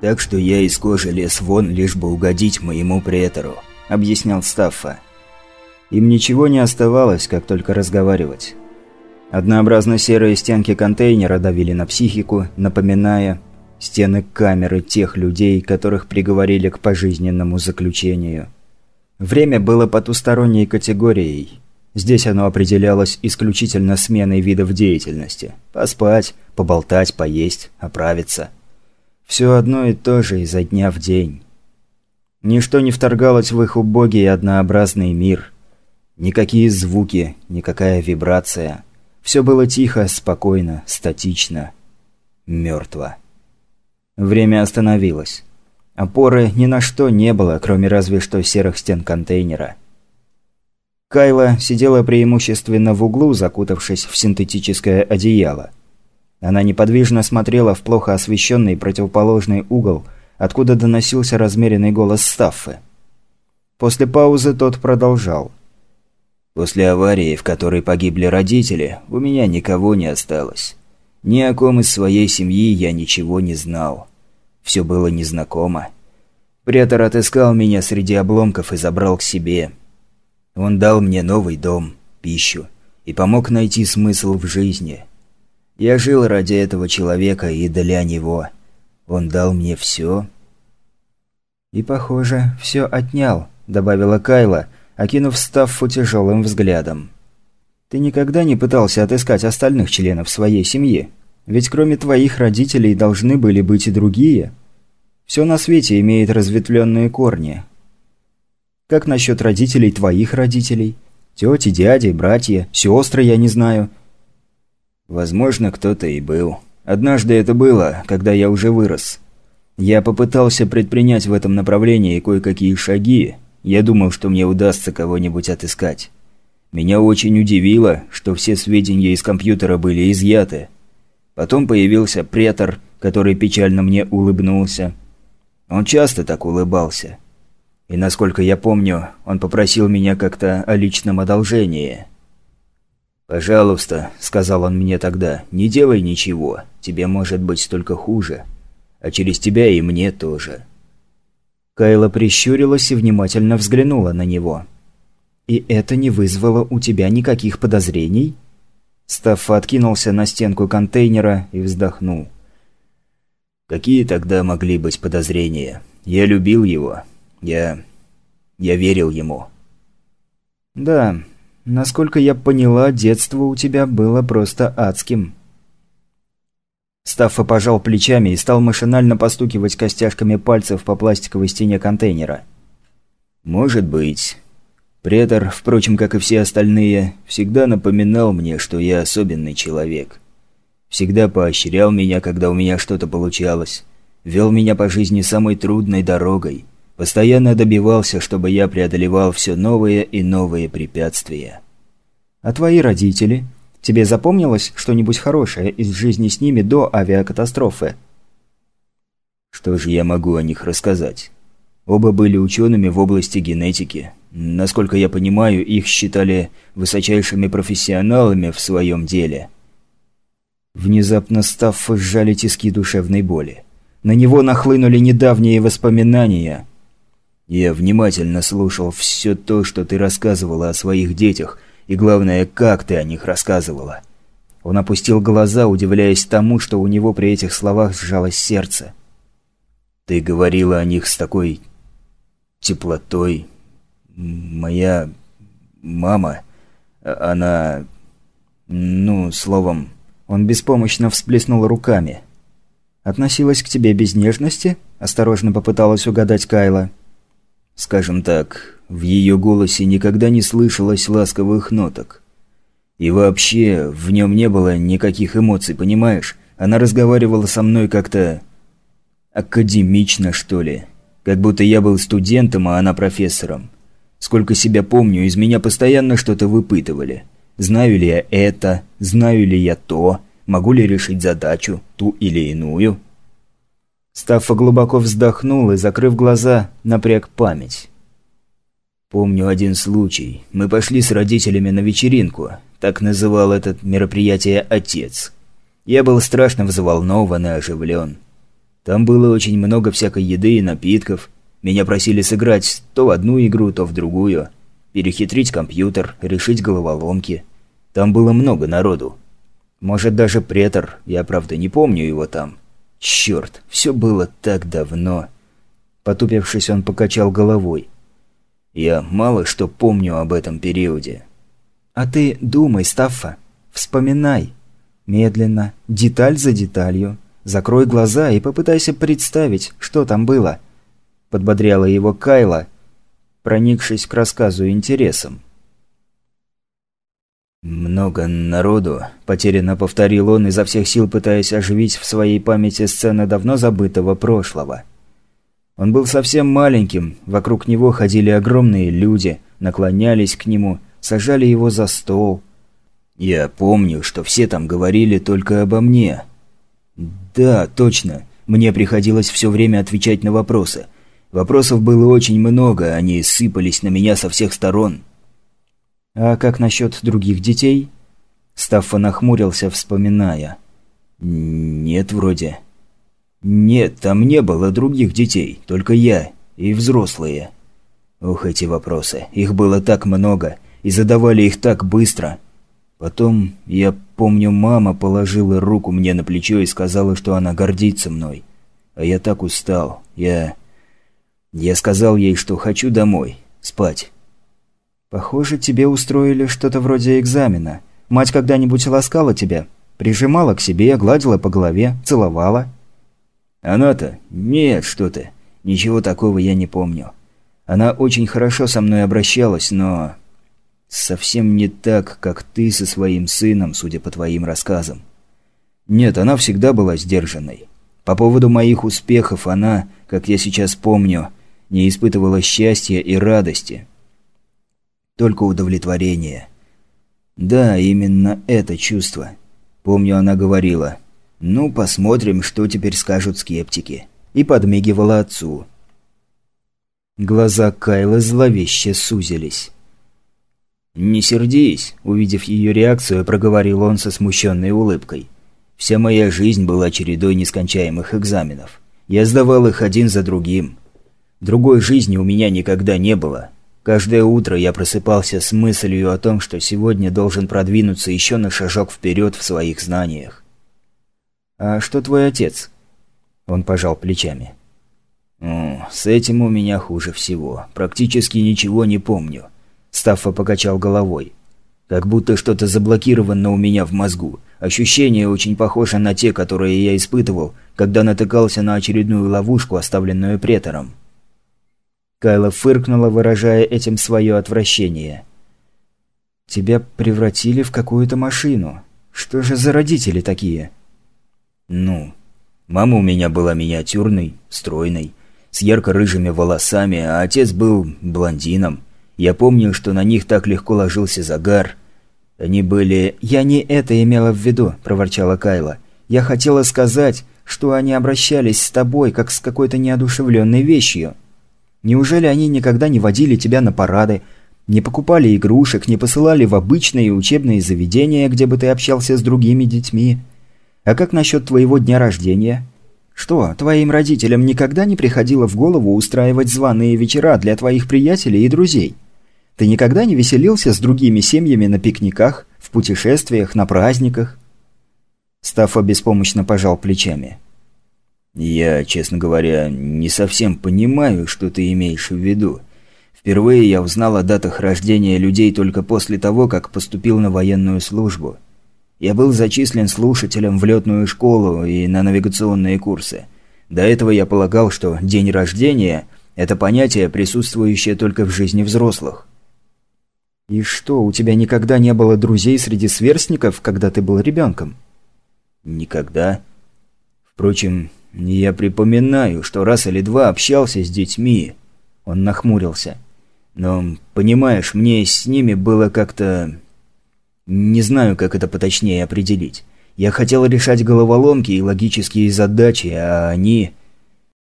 Так что я из кожи лез вон, лишь бы угодить моему претору», – объяснял Стаффа. Им ничего не оставалось, как только разговаривать. Однообразно серые стенки контейнера давили на психику, напоминая стены камеры тех людей, которых приговорили к пожизненному заключению. Время было потусторонней категорией. Здесь оно определялось исключительно сменой видов деятельности. Поспать, поболтать, поесть, оправиться. Все одно и то же изо дня в день. Ничто не вторгалось в их убогий и однообразный мир. Никакие звуки, никакая вибрация. Все было тихо, спокойно, статично, мертво. Время остановилось. Опоры ни на что не было, кроме разве что серых стен контейнера. Кайла сидела преимущественно в углу, закутавшись в синтетическое одеяло. Она неподвижно смотрела в плохо освещенный противоположный угол, откуда доносился размеренный голос Стаффы. После паузы тот продолжал. «После аварии, в которой погибли родители, у меня никого не осталось. Ни о ком из своей семьи я ничего не знал. Все было незнакомо. Претор отыскал меня среди обломков и забрал к себе. Он дал мне новый дом, пищу и помог найти смысл в жизни. Я жил ради этого человека и для него. Он дал мне все. «И, похоже, все отнял», — добавила Кайла, окинув Стаффу тяжелым взглядом. «Ты никогда не пытался отыскать остальных членов своей семьи?» Ведь кроме твоих родителей должны были быть и другие. Все на свете имеет разветвленные корни. Как насчет родителей твоих родителей? Тети, дяди, братья, сестры, я не знаю. Возможно, кто-то и был. Однажды это было, когда я уже вырос. Я попытался предпринять в этом направлении кое-какие шаги. Я думал, что мне удастся кого-нибудь отыскать. Меня очень удивило, что все сведения из компьютера были изъяты. Потом появился претор, который печально мне улыбнулся. Он часто так улыбался. И насколько я помню, он попросил меня как-то о личном одолжении. «Пожалуйста», — сказал он мне тогда, — «не делай ничего, тебе может быть только хуже. А через тебя и мне тоже». Кайла прищурилась и внимательно взглянула на него. «И это не вызвало у тебя никаких подозрений?» Стаффа откинулся на стенку контейнера и вздохнул. «Какие тогда могли быть подозрения? Я любил его. Я... я верил ему». «Да, насколько я поняла, детство у тебя было просто адским». Стаффа пожал плечами и стал машинально постукивать костяшками пальцев по пластиковой стене контейнера. «Может быть. Претор, впрочем, как и все остальные, всегда напоминал мне, что я особенный человек. Всегда поощрял меня, когда у меня что-то получалось. Вел меня по жизни самой трудной дорогой. Постоянно добивался, чтобы я преодолевал все новые и новые препятствия. «А твои родители? Тебе запомнилось что-нибудь хорошее из жизни с ними до авиакатастрофы?» «Что же я могу о них рассказать?» Оба были учеными в области генетики. Насколько я понимаю, их считали высочайшими профессионалами в своем деле. Внезапно став сжали тиски душевной боли. На него нахлынули недавние воспоминания. Я внимательно слушал все то, что ты рассказывала о своих детях, и главное, как ты о них рассказывала. Он опустил глаза, удивляясь тому, что у него при этих словах сжалось сердце. Ты говорила о них с такой теплотой. Моя мама, она... Ну, словом... Он беспомощно всплеснул руками. «Относилась к тебе без нежности?» – осторожно попыталась угадать Кайла. «Скажем так, в ее голосе никогда не слышалось ласковых ноток. И вообще, в нем не было никаких эмоций, понимаешь? Она разговаривала со мной как-то... академично, что ли. Как будто я был студентом, а она профессором. Сколько себя помню, из меня постоянно что-то выпытывали. Знаю ли я это, знаю ли я то, могу ли решить задачу, ту или иную. Стаффа глубоко вздохнул и, закрыв глаза, напряг память. Помню один случай. Мы пошли с родителями на вечеринку. Так называл это мероприятие отец. Я был страшно взволнован и оживлен. Там было очень много всякой еды и напитков. Меня просили сыграть то в одну игру, то в другую. Перехитрить компьютер, решить головоломки. Там было много народу. Может, даже претор, я правда не помню его там. Черт, все было так давно. Потупившись, он покачал головой. Я мало что помню об этом периоде. А ты думай, Стаффа, вспоминай. Медленно, деталь за деталью. Закрой глаза и попытайся представить, что там было. Подбодряла его Кайла, проникшись к рассказу интересом. «Много народу», – потерянно повторил он, изо всех сил пытаясь оживить в своей памяти сцены давно забытого прошлого. Он был совсем маленьким, вокруг него ходили огромные люди, наклонялись к нему, сажали его за стол. Я помню, что все там говорили только обо мне, «Да, точно. Мне приходилось все время отвечать на вопросы. Вопросов было очень много, они сыпались на меня со всех сторон». «А как насчет других детей?» Стаффа нахмурился, вспоминая. «Нет, вроде». «Нет, там не было других детей, только я и взрослые». Ох, эти вопросы. Их было так много, и задавали их так быстро. Потом, я помню, мама положила руку мне на плечо и сказала, что она гордится мной. А я так устал. Я... Я сказал ей, что хочу домой. Спать. Похоже, тебе устроили что-то вроде экзамена. Мать когда-нибудь ласкала тебя? Прижимала к себе, гладила по голове, целовала? Она-то? Нет, что ты. Ничего такого я не помню. Она очень хорошо со мной обращалась, но... Совсем не так, как ты со своим сыном, судя по твоим рассказам. Нет, она всегда была сдержанной. По поводу моих успехов она, как я сейчас помню, не испытывала счастья и радости. Только удовлетворение. Да, именно это чувство. Помню, она говорила, «Ну, посмотрим, что теперь скажут скептики». И подмигивала отцу. Глаза Кайла зловеще сузились. «Не сердись», – увидев ее реакцию, проговорил он со смущенной улыбкой. «Вся моя жизнь была чередой нескончаемых экзаменов. Я сдавал их один за другим. Другой жизни у меня никогда не было. Каждое утро я просыпался с мыслью о том, что сегодня должен продвинуться еще на шажок вперед в своих знаниях». «А что твой отец?» Он пожал плечами. «С этим у меня хуже всего. Практически ничего не помню». Стаффа покачал головой. «Как будто что-то заблокировано у меня в мозгу. Ощущения очень похожи на те, которые я испытывал, когда натыкался на очередную ловушку, оставленную претором». Кайла фыркнула, выражая этим свое отвращение. «Тебя превратили в какую-то машину. Что же за родители такие?» «Ну, мама у меня была миниатюрной, стройной, с ярко-рыжими волосами, а отец был блондином. Я помню, что на них так легко ложился загар. Они были... «Я не это имела в виду», – проворчала Кайла. «Я хотела сказать, что они обращались с тобой, как с какой-то неодушевленной вещью. Неужели они никогда не водили тебя на парады, не покупали игрушек, не посылали в обычные учебные заведения, где бы ты общался с другими детьми? А как насчет твоего дня рождения? Что, твоим родителям никогда не приходило в голову устраивать званые вечера для твоих приятелей и друзей?» Ты никогда не веселился с другими семьями на пикниках, в путешествиях, на праздниках?» Стаффа беспомощно пожал плечами. «Я, честно говоря, не совсем понимаю, что ты имеешь в виду. Впервые я узнал о датах рождения людей только после того, как поступил на военную службу. Я был зачислен слушателем в летную школу и на навигационные курсы. До этого я полагал, что день рождения – это понятие, присутствующее только в жизни взрослых. «И что, у тебя никогда не было друзей среди сверстников, когда ты был ребенком?» «Никогда. Впрочем, я припоминаю, что раз или два общался с детьми». Он нахмурился. «Но, понимаешь, мне с ними было как-то... Не знаю, как это поточнее определить. Я хотел решать головоломки и логические задачи, а они...